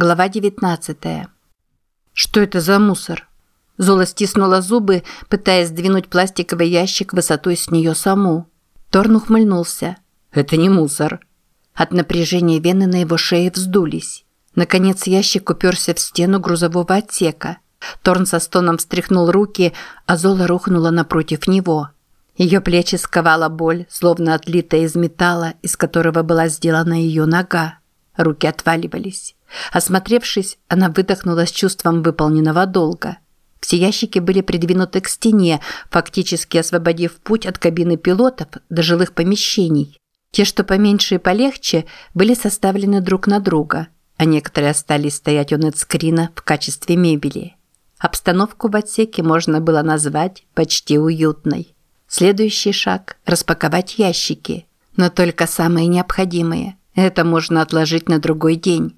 Глава 19. Что это за мусор? Зола стиснула зубы, пытаясь сдвинуть пластиковый ящик высотой с нее саму. Торн ухмыльнулся. Это не мусор. От напряжения вены на его шее вздулись. Наконец ящик уперся в стену грузового отсека. Торн со стоном встряхнул руки, а Зола рухнула напротив него. Ее плечи сковала боль, словно отлитая из металла, из которого была сделана ее нога. Руки отваливались. Осмотревшись, она выдохнула с чувством выполненного долга. Все ящики были придвинуты к стене, фактически освободив путь от кабины пилотов до жилых помещений. Те, что поменьше и полегче, были составлены друг на друга, а некоторые остались стоять у нетскрина в качестве мебели. Обстановку в отсеке можно было назвать почти уютной. Следующий шаг – распаковать ящики, но только самые необходимые. Это можно отложить на другой день.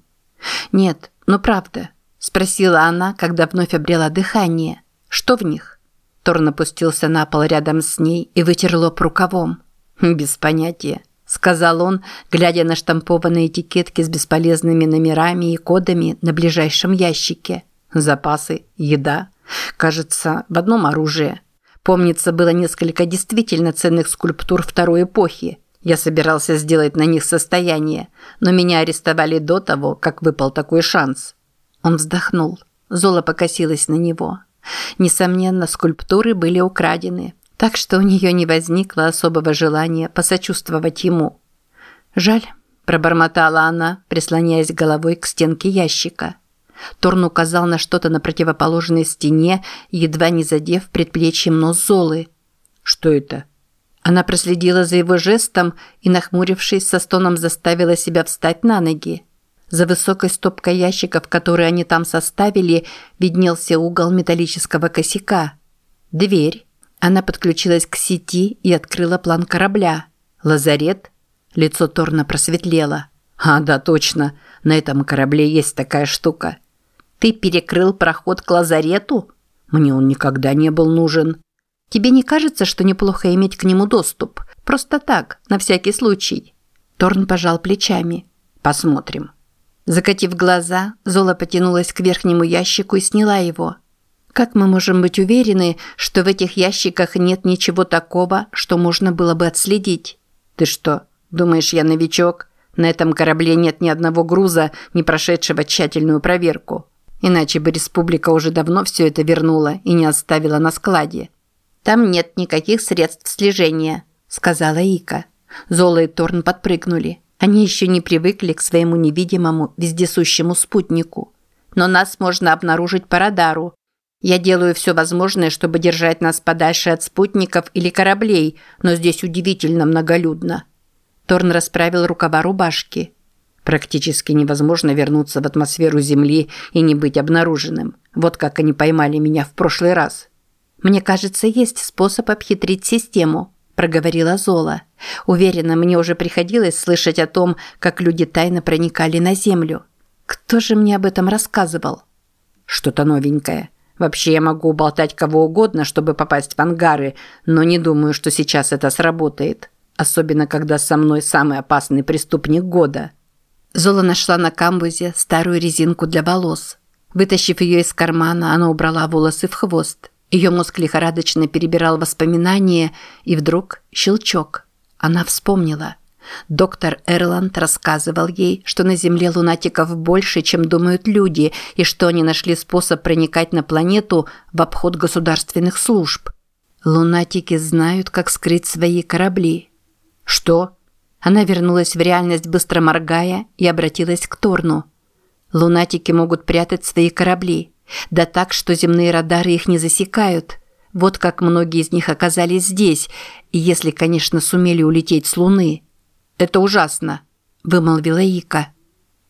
«Нет, ну правда», – спросила она, когда вновь обрела дыхание. «Что в них?» Торн опустился на пол рядом с ней и вытер лоб рукавом. «Без понятия», – сказал он, глядя на штампованные этикетки с бесполезными номерами и кодами на ближайшем ящике. «Запасы, еда. Кажется, в одном оружие. Помнится, было несколько действительно ценных скульптур второй эпохи, я собирался сделать на них состояние, но меня арестовали до того, как выпал такой шанс. Он вздохнул. Зола покосилась на него. Несомненно, скульптуры были украдены, так что у нее не возникло особого желания посочувствовать ему. «Жаль», – пробормотала она, прислоняясь головой к стенке ящика. Торн указал на что-то на противоположной стене, едва не задев предплечьем нос Золы. «Что это?» Она проследила за его жестом и, нахмурившись, со стоном заставила себя встать на ноги. За высокой стопкой ящиков, которые они там составили, виднелся угол металлического косяка. Дверь. Она подключилась к сети и открыла план корабля. Лазарет. Лицо Торна просветлело. «А, да, точно. На этом корабле есть такая штука». «Ты перекрыл проход к лазарету?» «Мне он никогда не был нужен». Тебе не кажется, что неплохо иметь к нему доступ? Просто так, на всякий случай». Торн пожал плечами. «Посмотрим». Закатив глаза, Зола потянулась к верхнему ящику и сняла его. «Как мы можем быть уверены, что в этих ящиках нет ничего такого, что можно было бы отследить?» «Ты что, думаешь, я новичок? На этом корабле нет ни одного груза, не прошедшего тщательную проверку. Иначе бы республика уже давно все это вернула и не оставила на складе». «Там нет никаких средств слежения», – сказала Ика. Зола и Торн подпрыгнули. Они еще не привыкли к своему невидимому, вездесущему спутнику. Но нас можно обнаружить по радару. Я делаю все возможное, чтобы держать нас подальше от спутников или кораблей, но здесь удивительно многолюдно. Торн расправил рукава рубашки. Практически невозможно вернуться в атмосферу Земли и не быть обнаруженным. Вот как они поймали меня в прошлый раз. «Мне кажется, есть способ обхитрить систему», – проговорила Зола. «Уверена, мне уже приходилось слышать о том, как люди тайно проникали на Землю. Кто же мне об этом рассказывал?» «Что-то новенькое. Вообще я могу болтать кого угодно, чтобы попасть в ангары, но не думаю, что сейчас это сработает. Особенно, когда со мной самый опасный преступник года». Зола нашла на камбузе старую резинку для волос. Вытащив ее из кармана, она убрала волосы в хвост. Ее мозг лихорадочно перебирал воспоминания, и вдруг щелчок. Она вспомнила. Доктор Эрланд рассказывал ей, что на Земле лунатиков больше, чем думают люди, и что они нашли способ проникать на планету в обход государственных служб. Лунатики знают, как скрыть свои корабли. Что? Она вернулась в реальность, быстро моргая, и обратилась к Торну. Лунатики могут прятать свои корабли. Да так, что земные радары их не засекают. Вот как многие из них оказались здесь, если, конечно, сумели улететь с Луны. «Это ужасно», – вымолвила Ика.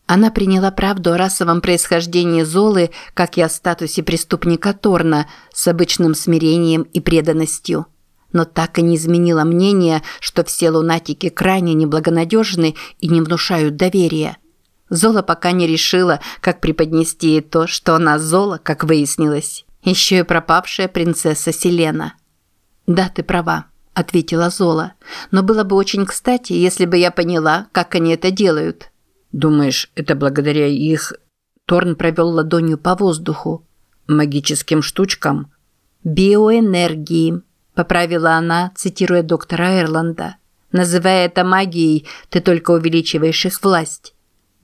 Она приняла правду о расовом происхождении Золы, как и о статусе преступника Торна, с обычным смирением и преданностью. Но так и не изменила мнение, что все лунатики крайне неблагонадежны и не внушают доверия. Зола пока не решила, как преподнести ей то, что она Зола, как выяснилось. Еще и пропавшая принцесса Селена. «Да, ты права», – ответила Зола. «Но было бы очень кстати, если бы я поняла, как они это делают». «Думаешь, это благодаря их Торн провел ладонью по воздуху. «Магическим штучкам?» «Биоэнергии», – поправила она, цитируя доктора Эрланда. «Называя это магией, ты только увеличиваешь их власть».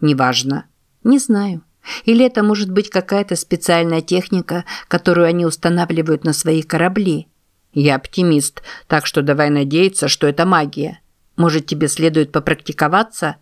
«Неважно». «Не знаю. Или это может быть какая-то специальная техника, которую они устанавливают на свои корабли». «Я оптимист, так что давай надеяться, что это магия. Может, тебе следует попрактиковаться?»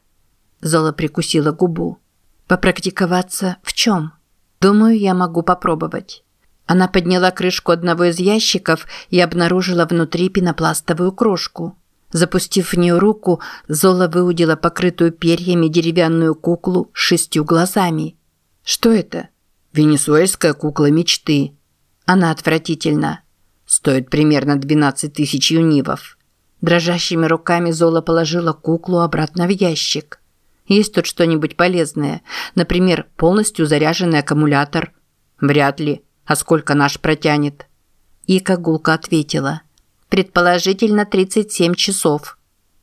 Зола прикусила губу. «Попрактиковаться в чем?» «Думаю, я могу попробовать». Она подняла крышку одного из ящиков и обнаружила внутри пенопластовую крошку. Запустив в нее руку, Зола выудила покрытую перьями деревянную куклу с шестью глазами. «Что это?» «Венесуэльская кукла мечты». Она отвратительна. Стоит примерно 12 тысяч юнивов. Дрожащими руками Зола положила куклу обратно в ящик. Есть тут что-нибудь полезное? Например, полностью заряженный аккумулятор? Вряд ли. А сколько наш протянет? Ика гулко ответила. Предположительно 37 часов.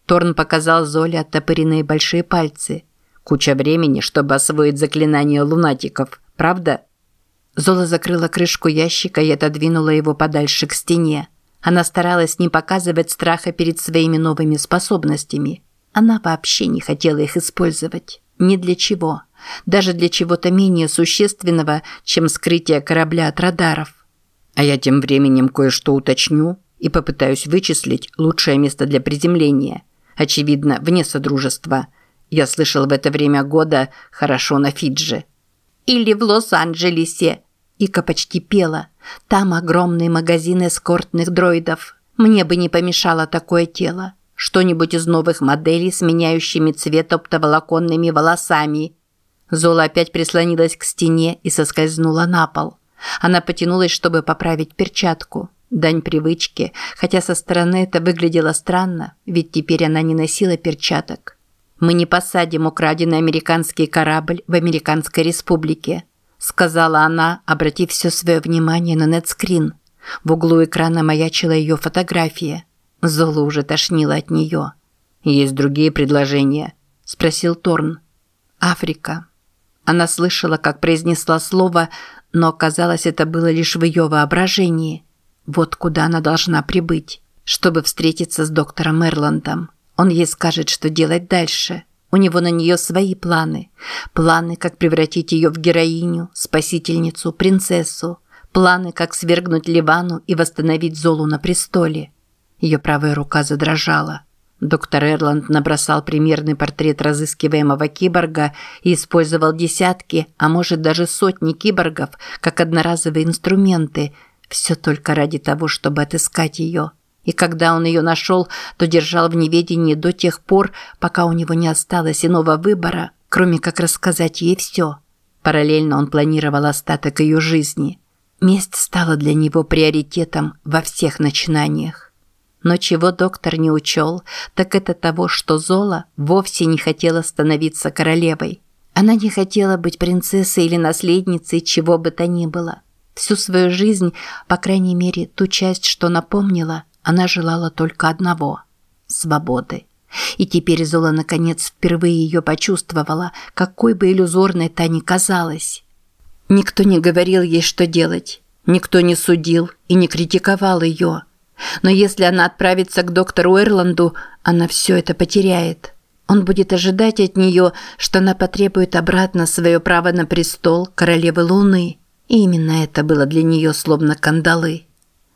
Торн показал Золе оттопыренные большие пальцы. Куча времени, чтобы освоить заклинание лунатиков, правда? Зола закрыла крышку ящика и отодвинула его подальше к стене. Она старалась не показывать страха перед своими новыми способностями. Она вообще не хотела их использовать. Ни для чего. Даже для чего-то менее существенного, чем скрытие корабля от радаров. А я тем временем кое-что уточню и попытаюсь вычислить лучшее место для приземления. Очевидно, вне Содружества. Я слышал в это время года хорошо на Фиджи. Или в Лос-Анджелесе. Ика почти пела. Там огромный магазин эскортных дроидов. Мне бы не помешало такое тело. Что-нибудь из новых моделей с меняющими цвет оптоволоконными волосами. Зола опять прислонилась к стене и соскользнула на пол. Она потянулась, чтобы поправить перчатку. Дань привычки, хотя со стороны это выглядело странно, ведь теперь она не носила перчаток. «Мы не посадим украденный американский корабль в Американской республике», сказала она, обратив все свое внимание на нетскрин. В углу экрана маячила ее фотография – Золу уже тошнило от нее. «Есть другие предложения?» – спросил Торн. «Африка». Она слышала, как произнесла слово, но оказалось, это было лишь в ее воображении. Вот куда она должна прибыть, чтобы встретиться с доктором Эрландом. Он ей скажет, что делать дальше. У него на нее свои планы. Планы, как превратить ее в героиню, спасительницу, принцессу. Планы, как свергнуть Ливану и восстановить Золу на престоле. Ее правая рука задрожала. Доктор Эрланд набросал примерный портрет разыскиваемого киборга и использовал десятки, а может даже сотни киборгов, как одноразовые инструменты, все только ради того, чтобы отыскать ее. И когда он ее нашел, то держал в неведении до тех пор, пока у него не осталось иного выбора, кроме как рассказать ей все. Параллельно он планировал остаток ее жизни. Месть стала для него приоритетом во всех начинаниях. Но чего доктор не учел, так это того, что Зола вовсе не хотела становиться королевой. Она не хотела быть принцессой или наследницей чего бы то ни было. Всю свою жизнь, по крайней мере, ту часть, что напомнила, она желала только одного – свободы. И теперь Зола наконец впервые ее почувствовала, какой бы иллюзорной та ни казалась. Никто не говорил ей, что делать. Никто не судил и не критиковал ее – но если она отправится к доктору Эрланду, она все это потеряет. Он будет ожидать от нее, что она потребует обратно свое право на престол королевы Луны. И именно это было для нее словно кандалы.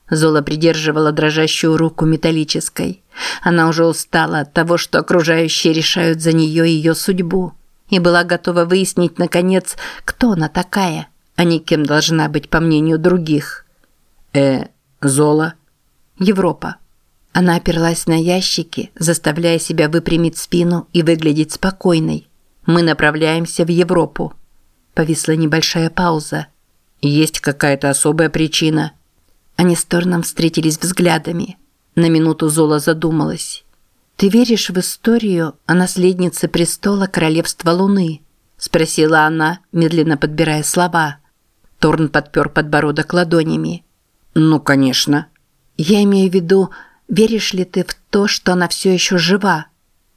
Зола придерживала дрожащую руку металлической. Она уже устала от того, что окружающие решают за нее ее судьбу. И была готова выяснить, наконец, кто она такая, а не кем должна быть, по мнению других. «Э, Зола?» Европа. Она оперлась на ящики, заставляя себя выпрямить спину и выглядеть спокойной. Мы направляемся в Европу. Повисла небольшая пауза. Есть какая-то особая причина. Они с Торном встретились взглядами. На минуту Зола задумалась. «Ты веришь в историю о наследнице престола Королевства Луны?» – спросила она, медленно подбирая слова. Торн подпер подбородок ладонями. «Ну, конечно». Я имею в виду, веришь ли ты в то, что она все еще жива?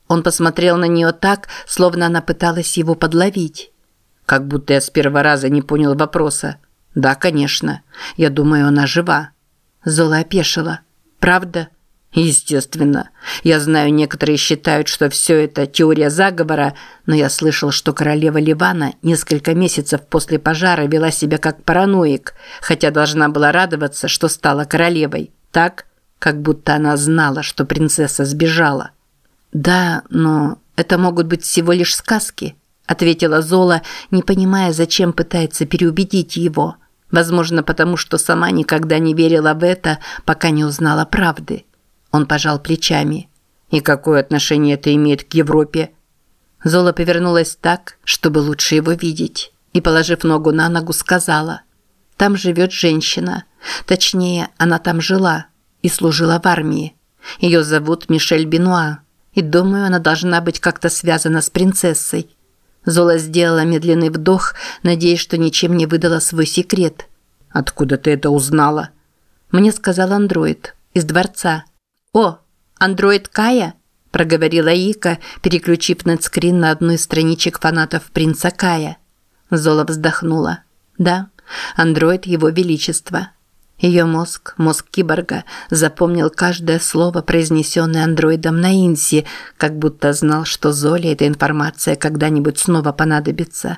Он посмотрел на нее так, словно она пыталась его подловить. Как будто я с первого раза не понял вопроса. Да, конечно. Я думаю, она жива. Зола опешила. Правда? Естественно. Я знаю, некоторые считают, что все это теория заговора, но я слышал, что королева Ливана несколько месяцев после пожара вела себя как параноик, хотя должна была радоваться, что стала королевой. Так, как будто она знала, что принцесса сбежала. Да, но это могут быть всего лишь сказки ответила Зола, не понимая, зачем пытается переубедить его. Возможно, потому что сама никогда не верила в это, пока не узнала правды. Он пожал плечами. И какое отношение это имеет к Европе? Зола повернулась так, чтобы лучше его видеть, и, положив ногу на ногу, сказала: "Там живет женщина. Точнее, она там жила и служила в армии. Ее зовут Мишель Бенуа, и думаю, она должна быть как-то связана с принцессой. Зола сделала медленный вдох, надеясь, что ничем не выдала свой секрет. «Откуда ты это узнала?» Мне сказал андроид. Из дворца. «О, андроид Кая?» – проговорила Ика, переключив нетскрин на одну из страничек фанатов принца Кая. Зола вздохнула. «Да, андроид его величества». Ее мозг, мозг киборга, запомнил каждое слово, произнесенное андроидом на Инси, как будто знал, что Золе эта информация когда-нибудь снова понадобится.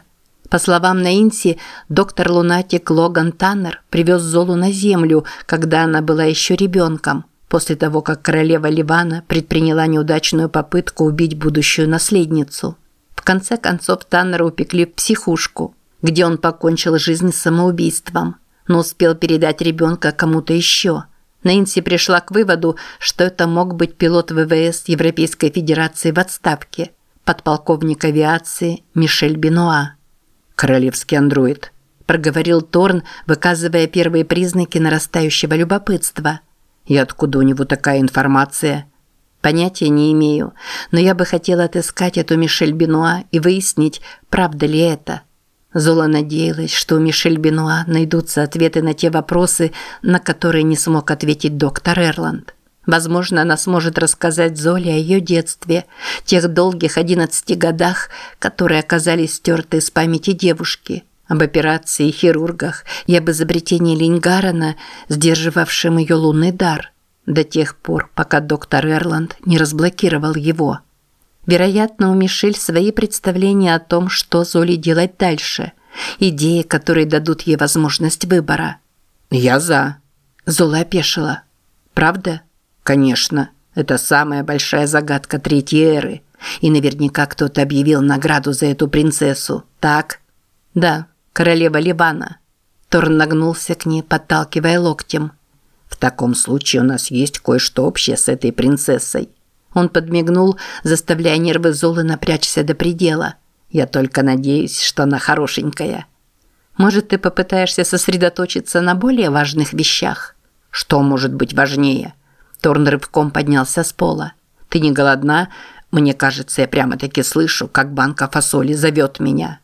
По словам Наинси, доктор Лунатик Логан Таннер привез Золу на Землю, когда она была еще ребенком, после того, как королева Ливана предприняла неудачную попытку убить будущую наследницу. В конце концов Таннера упекли в психушку, где он покончил жизнь самоубийством но успел передать ребенка кому-то еще. Нэнси пришла к выводу, что это мог быть пилот ВВС Европейской Федерации в отставке, подполковник авиации Мишель Бенуа. «Королевский андроид», – проговорил Торн, выказывая первые признаки нарастающего любопытства. «И откуда у него такая информация?» Понятия не имею, но я бы хотела отыскать эту Мишель Бенуа и выяснить, правда ли это. Зола надеялась, что у Мишель Бенуа найдутся ответы на те вопросы, на которые не смог ответить доктор Эрланд. Возможно, она сможет рассказать Золе о ее детстве, тех долгих 11 годах, которые оказались стерты из памяти девушки, об операции и хирургах и об изобретении Лингарена, сдерживавшем ее лунный дар, до тех пор, пока доктор Эрланд не разблокировал его. Вероятно, у Мишель свои представления о том, что Золи делать дальше. Идеи, которые дадут ей возможность выбора. «Я за». Зола опешила. «Правда?» «Конечно. Это самая большая загадка Третьей Эры. И наверняка кто-то объявил награду за эту принцессу. Так?» «Да, королева Ливана». Торн нагнулся к ней, подталкивая локтем. «В таком случае у нас есть кое-что общее с этой принцессой». Он подмигнул, заставляя нервы Золы напрячься до предела. «Я только надеюсь, что она хорошенькая». «Может, ты попытаешься сосредоточиться на более важных вещах?» «Что может быть важнее?» Торн рывком поднялся с пола. «Ты не голодна? Мне кажется, я прямо-таки слышу, как банка фасоли зовет меня».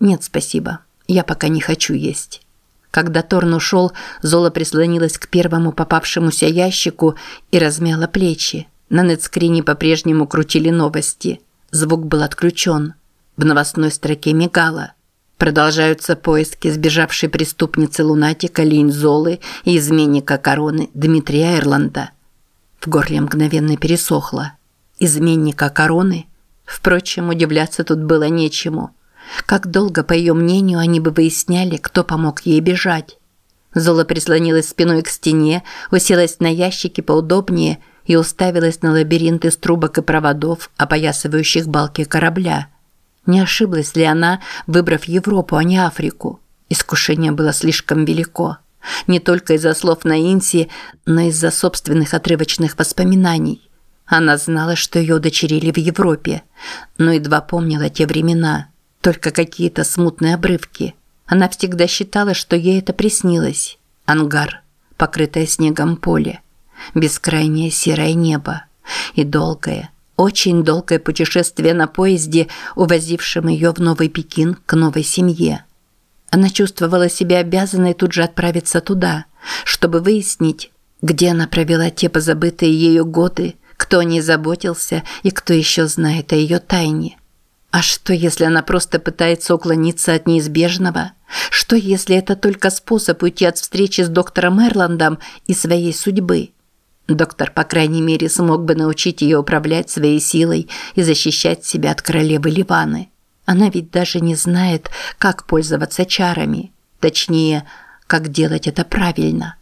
«Нет, спасибо. Я пока не хочу есть». Когда Торн ушел, Зола прислонилась к первому попавшемуся ящику и размяла плечи. На нетскрине по-прежнему крутили новости. Звук был отключен. В новостной строке мигало. Продолжаются поиски сбежавшей преступницы лунатика Линзолы и изменника короны Дмитрия Эрланда. В горле мгновенно пересохло. Изменника короны? Впрочем, удивляться тут было нечему. Как долго, по ее мнению, они бы выясняли, кто помог ей бежать? Зола прислонилась спиной к стене, уселась на ящике поудобнее и уставилась на лабиринт из трубок и проводов, опоясывающих балки корабля. Не ошиблась ли она, выбрав Европу, а не Африку? Искушение было слишком велико. Не только из-за слов на Инси, но из-за собственных отрывочных воспоминаний. Она знала, что ее удочерили в Европе, но едва помнила те времена, только какие-то смутные обрывки. Она всегда считала, что ей это приснилось. Ангар, покрытое снегом поле – бескрайнее серое небо и долгое, очень долгое путешествие на поезде, увозившем ее в Новый Пекин к новой семье. Она чувствовала себя обязанной тут же отправиться туда, чтобы выяснить, где она провела те позабытые ею годы, кто о ней заботился и кто еще знает о ее тайне. А что, если она просто пытается уклониться от неизбежного? Что, если это только способ уйти от встречи с доктором Эрландом и своей судьбы? Доктор, по крайней мере, смог бы научить ее управлять своей силой и защищать себя от королевы Ливаны. Она ведь даже не знает, как пользоваться чарами. Точнее, как делать это правильно.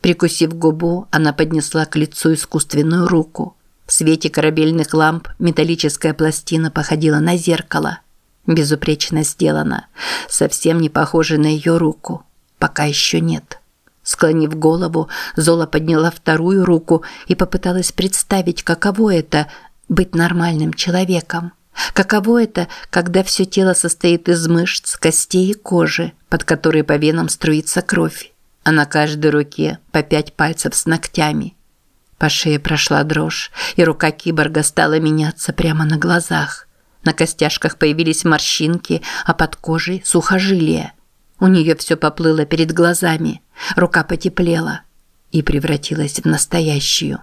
Прикусив губу, она поднесла к лицу искусственную руку. В свете корабельных ламп металлическая пластина походила на зеркало. Безупречно сделано, совсем не похоже на ее руку. Пока еще нет. Склонив голову, Зола подняла вторую руку и попыталась представить, каково это – быть нормальным человеком. Каково это, когда все тело состоит из мышц, костей и кожи, под которой по венам струится кровь, а на каждой руке по пять пальцев с ногтями. По шее прошла дрожь, и рука киборга стала меняться прямо на глазах. На костяшках появились морщинки, а под кожей – сухожилия. У нее все поплыло перед глазами, рука потеплела и превратилась в настоящую.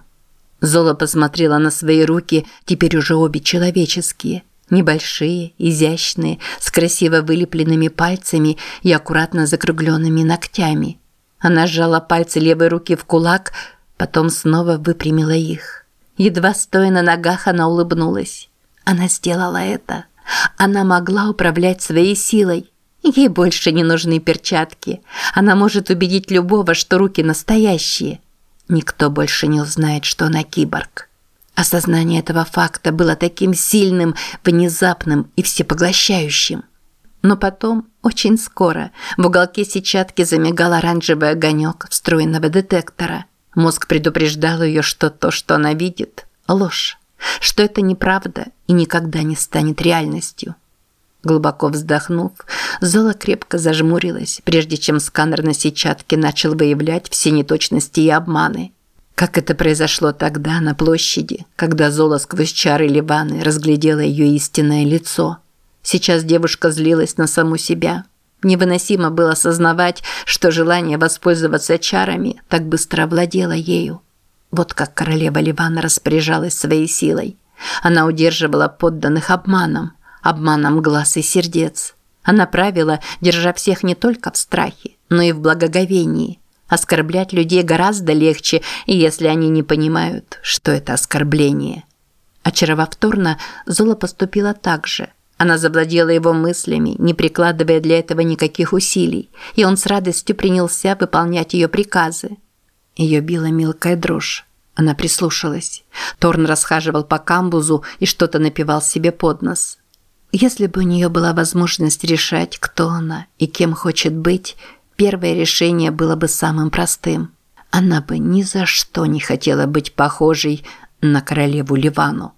Зола посмотрела на свои руки, теперь уже обе человеческие. Небольшие, изящные, с красиво вылепленными пальцами и аккуратно закругленными ногтями. Она сжала пальцы левой руки в кулак, потом снова выпрямила их. Едва стоя на ногах, она улыбнулась. Она сделала это. Она могла управлять своей силой. Ей больше не нужны перчатки. Она может убедить любого, что руки настоящие – Никто больше не узнает, что она киборг. Осознание этого факта было таким сильным, внезапным и всепоглощающим. Но потом, очень скоро, в уголке сетчатки замигал оранжевый огонек встроенного детектора. Мозг предупреждал ее, что то, что она видит – ложь, что это неправда и никогда не станет реальностью. Глубоко вздохнув, Зола крепко зажмурилась, прежде чем сканер на сетчатке начал выявлять все неточности и обманы. Как это произошло тогда на площади, когда Зола сквозь чары Ливаны разглядела ее истинное лицо. Сейчас девушка злилась на саму себя. Невыносимо было осознавать, что желание воспользоваться чарами так быстро овладело ею. Вот как королева Ливана распоряжалась своей силой. Она удерживала подданных обманом – обманом глаз и сердец. Она правила, держа всех не только в страхе, но и в благоговении. Оскорблять людей гораздо легче, если они не понимают, что это оскорбление. Очаровав Торна, Зола поступила так же. Она завладела его мыслями, не прикладывая для этого никаких усилий, и он с радостью принялся выполнять ее приказы. Ее била мелкая дрожь. Она прислушалась. Торн расхаживал по камбузу и что-то напевал себе под нос. Если бы у нее была возможность решать, кто она и кем хочет быть, первое решение было бы самым простым. Она бы ни за что не хотела быть похожей на королеву Ливану.